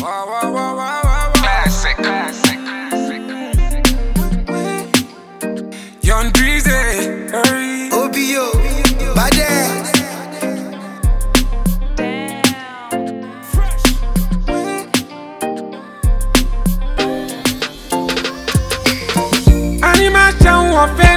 Wow, wow, wow, wow, wow. Classic, classic. Young Breezy, hurry. OBO, badass. Ani máa ṣeun ọ̀fẹ́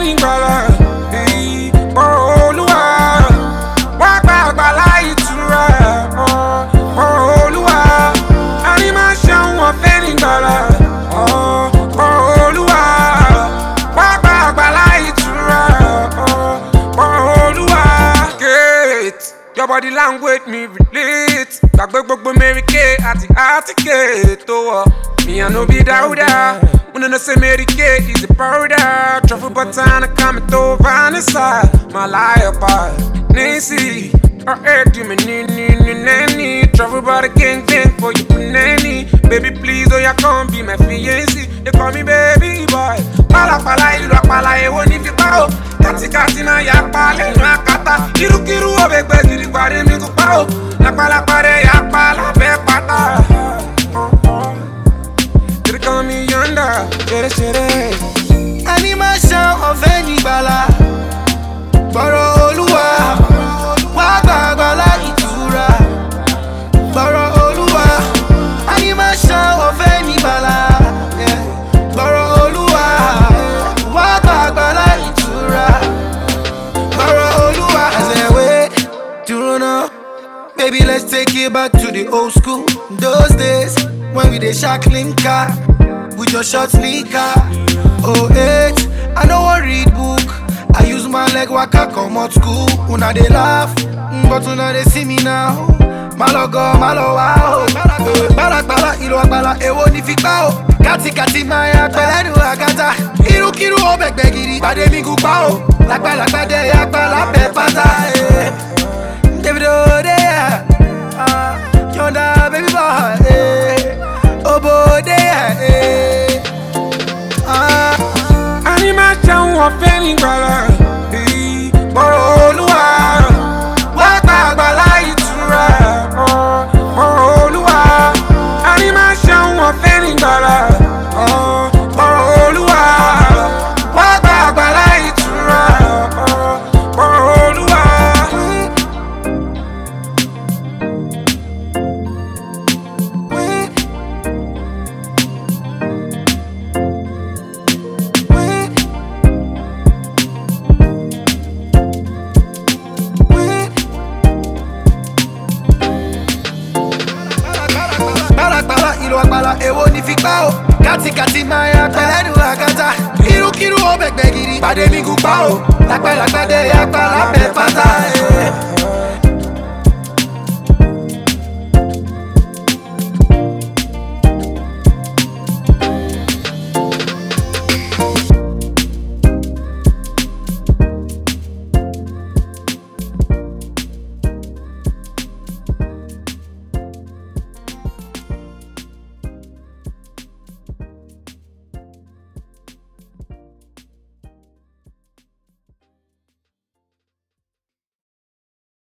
body language me relate. Gbàgbé gbogbo Mary Kay àti Àtíkè tó wọ̀. Me I no be Dauda. When I say Mary Kay is a powder. Truffle butter and a comment to Vanessa. My liar part. Nancy. Her head do me ni ni ni nanny. Truffle butter gang gang for you nanny. Baby please oh ya come be my fiancé. They call me baby boy. Pala ìlú apala èwo ní fipá o. Kàtìkàtì máa yà pa lẹ́nu àkàtà. Kirúkirú ọbẹ̀ gbẹ gidi parí mi kú pa o. Lápálápá rẹ̀ yà pa lábẹ́ pátá. They call me yonder, ṣeré ṣeré. Back to the old school. Those days when we dey shack car with your short sneaker. Oh eight, I no wan read book. I use my leg waka comot school. Una dey laugh, mm, but una dey see me now. Malogo, malowa o. Gbalagbala, ìlú àgbàlá, èwo ni fipá o. Kàtìkàtì máa ya pẹ̀lẹ́nu àgàtà. Irúkirú ó bẹ̀gbẹ̀ gidi, pàdé mi kú pa o. Lágbàlagbà dẹ̀ ya pa lábẹ́ pátá. Ọ̀fẹ́ ní kilo agbára èwo ní fi gbá o. Kàtìkàtì máa ya pẹ̀lẹ́nu àkàtà irúkírú ọbẹ̀ gbẹ̀gìrì pàdé mi gùn pa o. Lápẹ́lápẹ́ dé agbára bẹ̀ pátá.